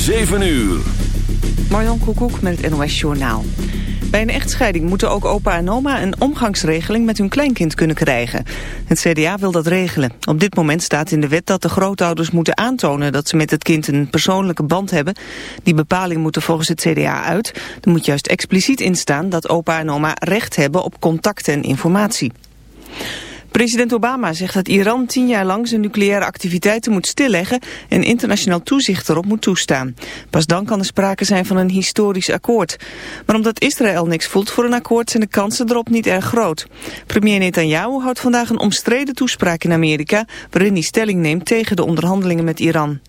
7 uur. Marjan Koekoek met het NOS Journaal. Bij een echtscheiding moeten ook opa en oma een omgangsregeling met hun kleinkind kunnen krijgen. Het CDA wil dat regelen. Op dit moment staat in de wet dat de grootouders moeten aantonen dat ze met het kind een persoonlijke band hebben. Die bepaling moet er volgens het CDA uit. Er moet juist expliciet in staan dat opa en oma recht hebben op contact en informatie. President Obama zegt dat Iran tien jaar lang zijn nucleaire activiteiten moet stilleggen en internationaal toezicht erop moet toestaan. Pas dan kan er sprake zijn van een historisch akkoord. Maar omdat Israël niks voelt voor een akkoord zijn de kansen erop niet erg groot. Premier Netanyahu houdt vandaag een omstreden toespraak in Amerika waarin hij stelling neemt tegen de onderhandelingen met Iran.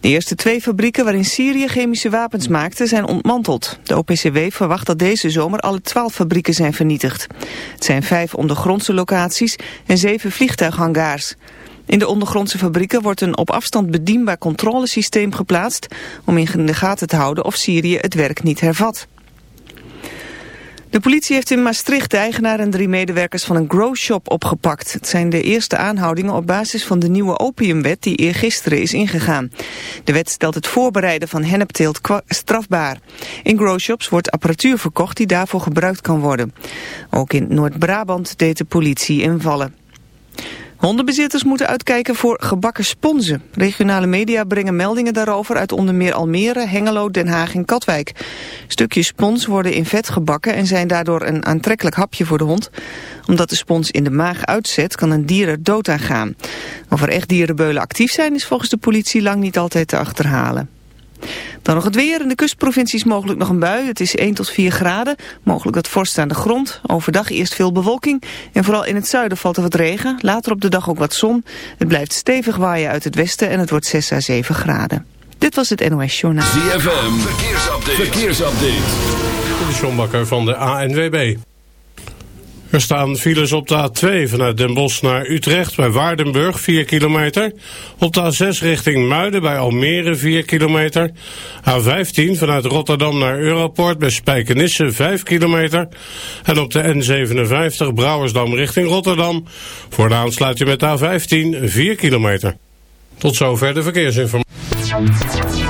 De eerste twee fabrieken waarin Syrië chemische wapens maakte zijn ontmanteld. De OPCW verwacht dat deze zomer alle twaalf fabrieken zijn vernietigd. Het zijn vijf ondergrondse locaties en zeven vliegtuighangars. In de ondergrondse fabrieken wordt een op afstand bedienbaar controlesysteem geplaatst... om in de gaten te houden of Syrië het werk niet hervat. De politie heeft in Maastricht de eigenaar en drie medewerkers van een grow shop opgepakt. Het zijn de eerste aanhoudingen op basis van de nieuwe opiumwet die eergisteren is ingegaan. De wet stelt het voorbereiden van hennepteelt strafbaar. In grow shops wordt apparatuur verkocht die daarvoor gebruikt kan worden. Ook in Noord-Brabant deed de politie invallen. Hondenbezitters moeten uitkijken voor gebakken sponsen. Regionale media brengen meldingen daarover uit onder meer Almere, Hengelo, Den Haag en Katwijk. Stukjes spons worden in vet gebakken en zijn daardoor een aantrekkelijk hapje voor de hond. Omdat de spons in de maag uitzet, kan een dier er dood aan gaan. Of er echt dierenbeulen actief zijn is volgens de politie lang niet altijd te achterhalen. Dan nog het weer. In de kustprovincies mogelijk nog een bui. Het is 1 tot 4 graden. Mogelijk wat vorst aan de grond. Overdag eerst veel bewolking. En vooral in het zuiden valt er wat regen. Later op de dag ook wat zon. Het blijft stevig waaien uit het westen en het wordt 6 à 7 graden. Dit was het NOS Journaal. ZFM. Verkeersupdate. Verkeersupdate. De Sjombakker van de ANWB. Er staan files op de A2 vanuit Den Bosch naar Utrecht bij Waardenburg 4 kilometer. Op de A6 richting Muiden bij Almere 4 kilometer. A15 vanuit Rotterdam naar Europort bij Spijkenisse 5 kilometer. En op de N57 Brouwersdam richting Rotterdam. Voor de aansluiting met de A15 4 kilometer. Tot zover de verkeersinformatie.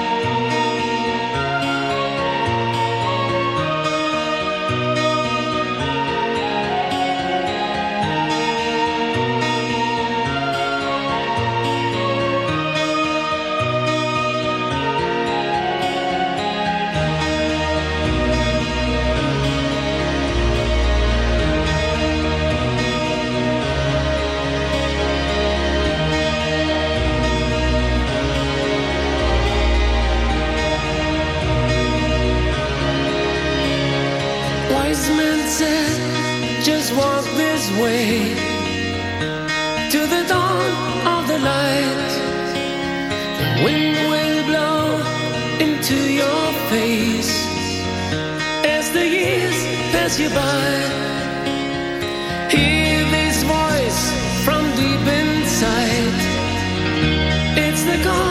Face as the years pass you by. Hear this voice from deep inside. It's the call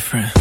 Different.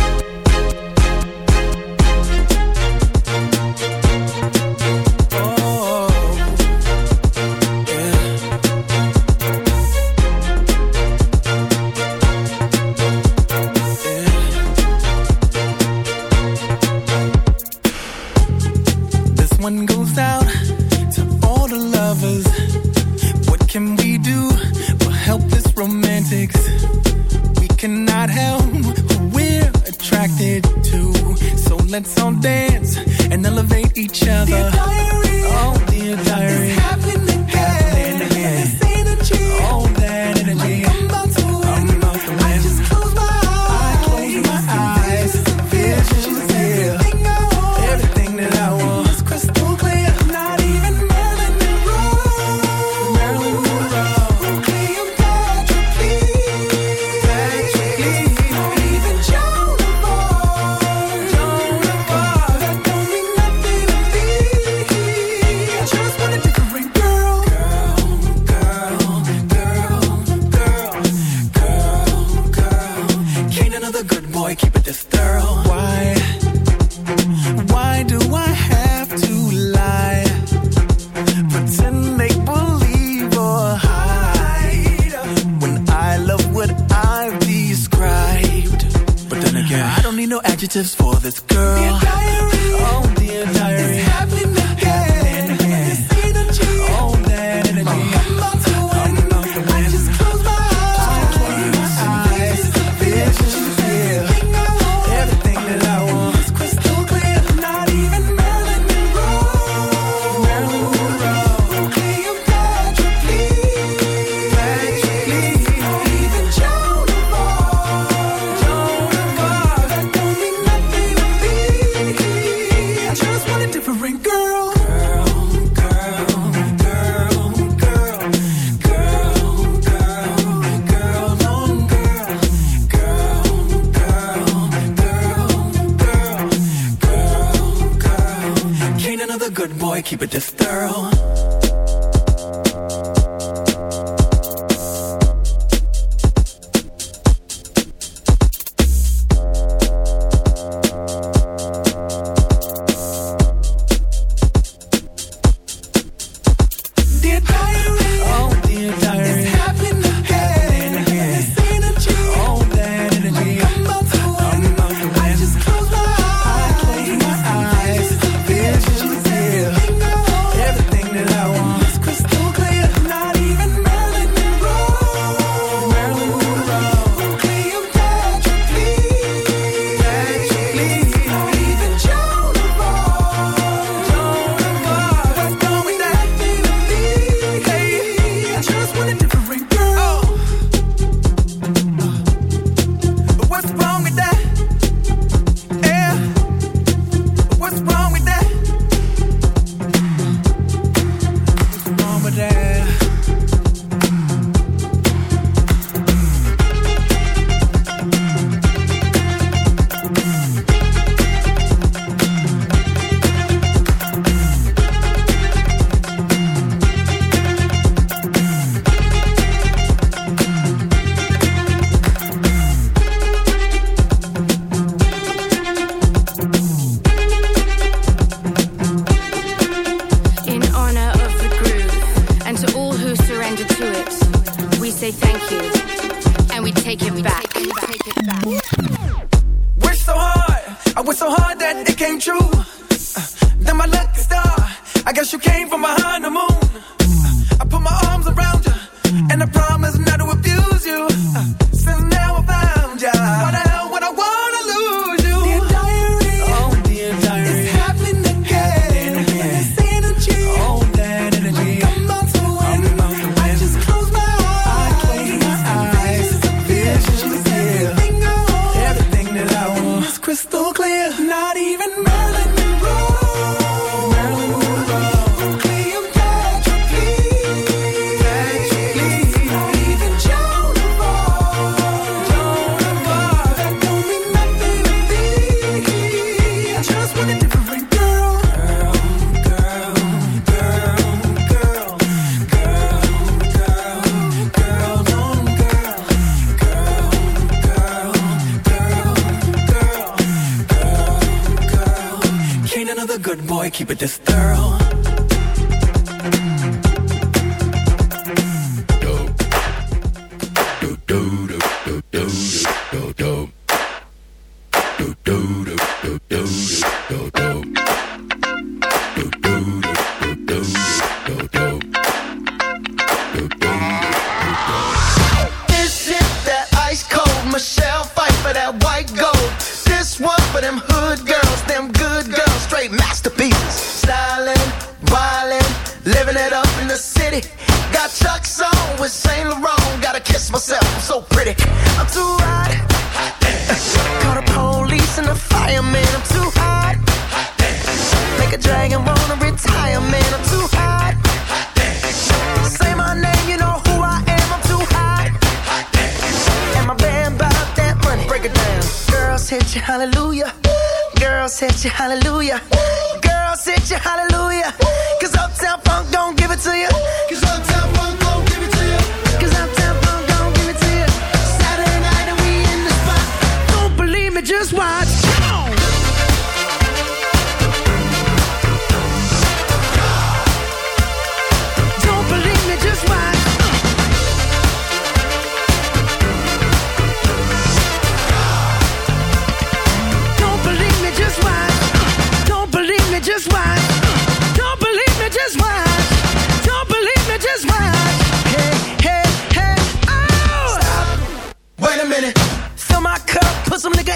Keep it this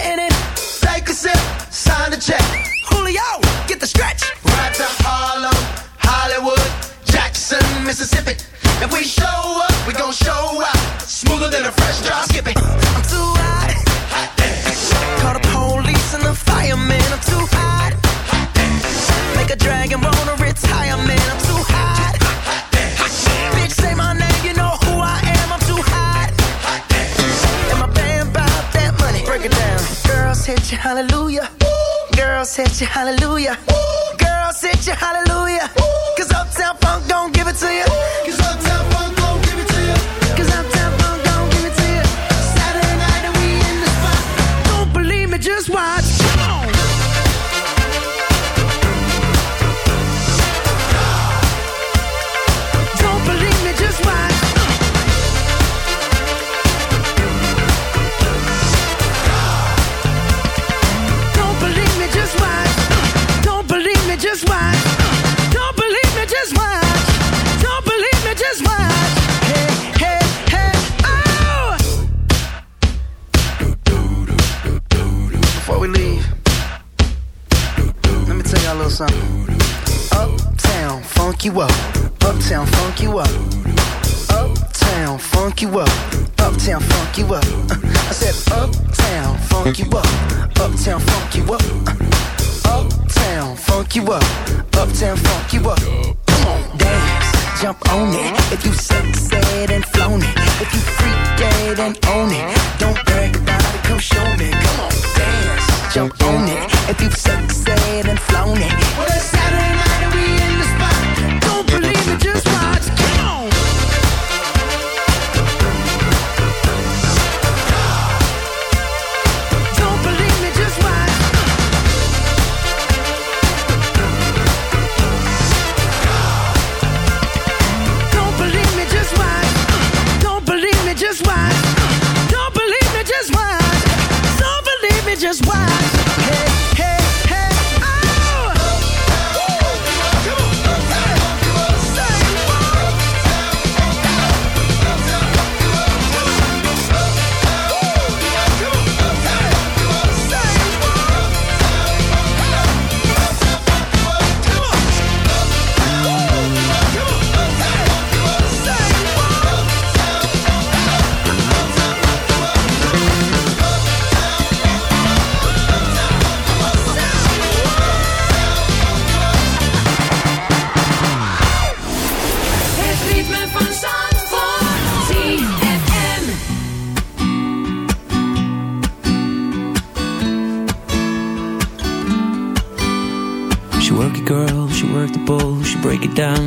and it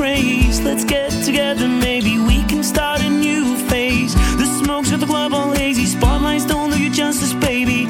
craze. Let's get together, maybe we can start a new phase. The smokes at the club all hazy. Spotlights don't do you justice, baby.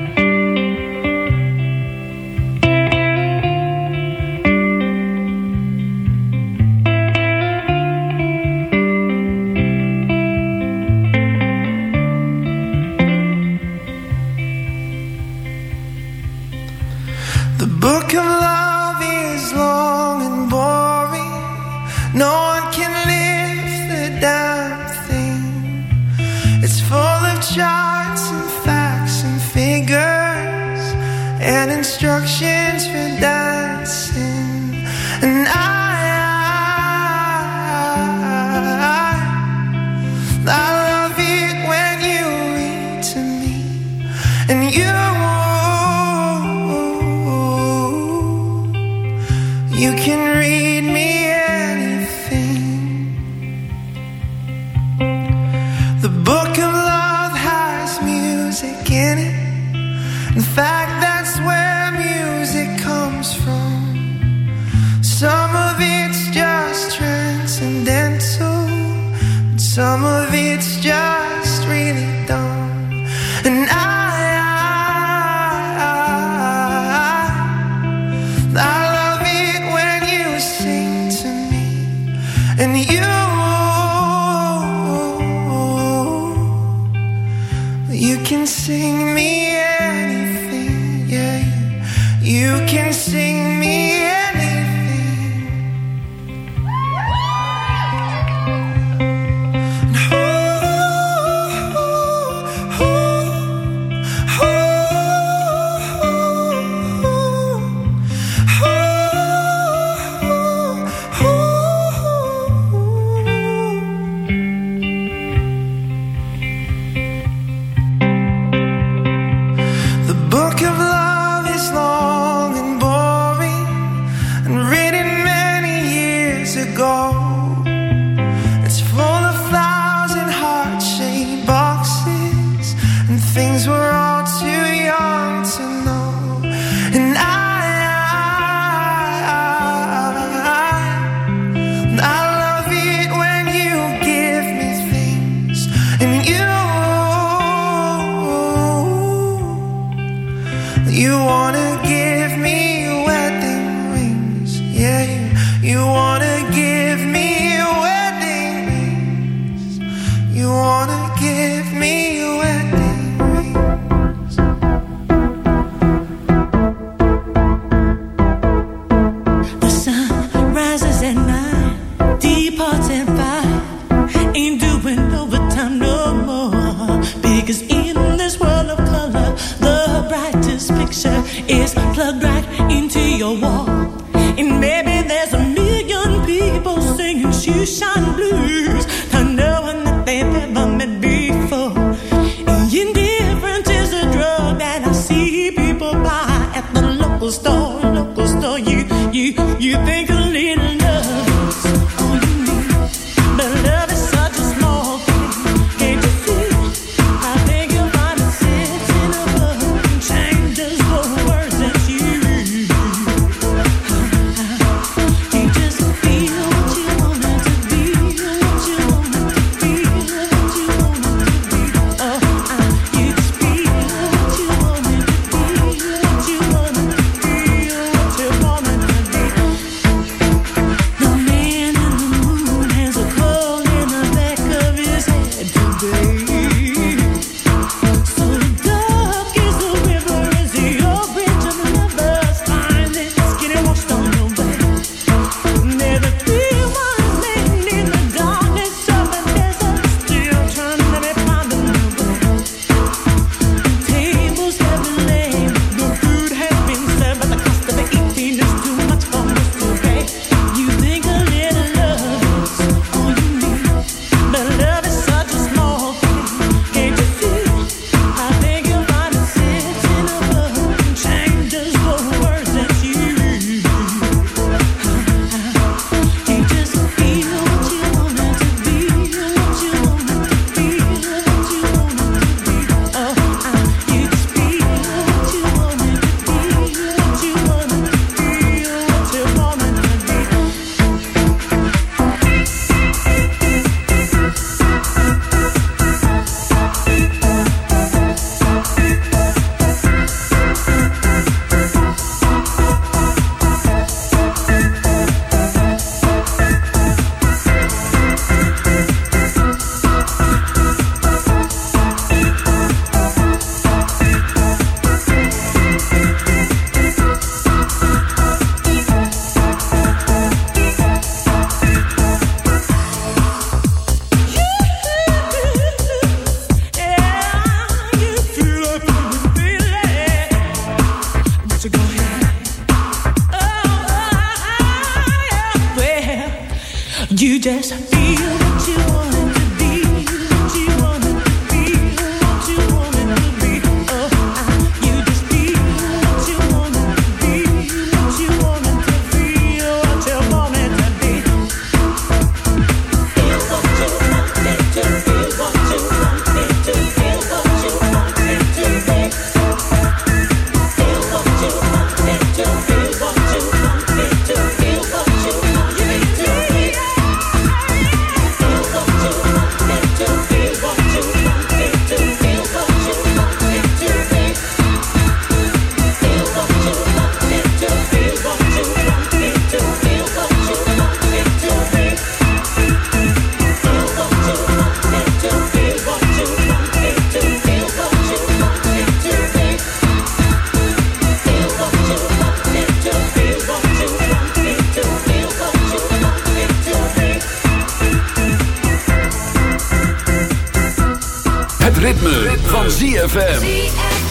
Some of it's just transcendental, some of you shine van ZFM.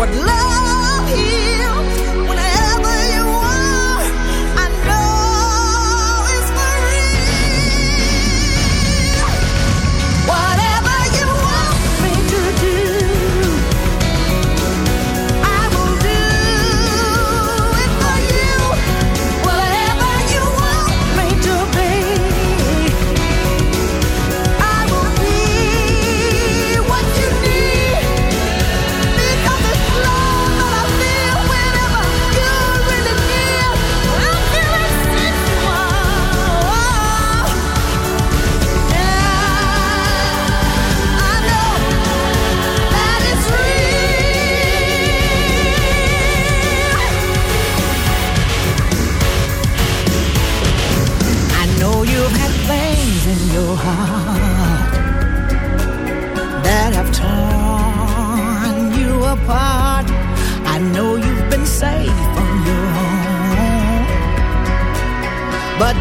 what love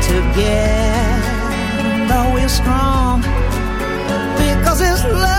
together. Though we're strong, because it's love.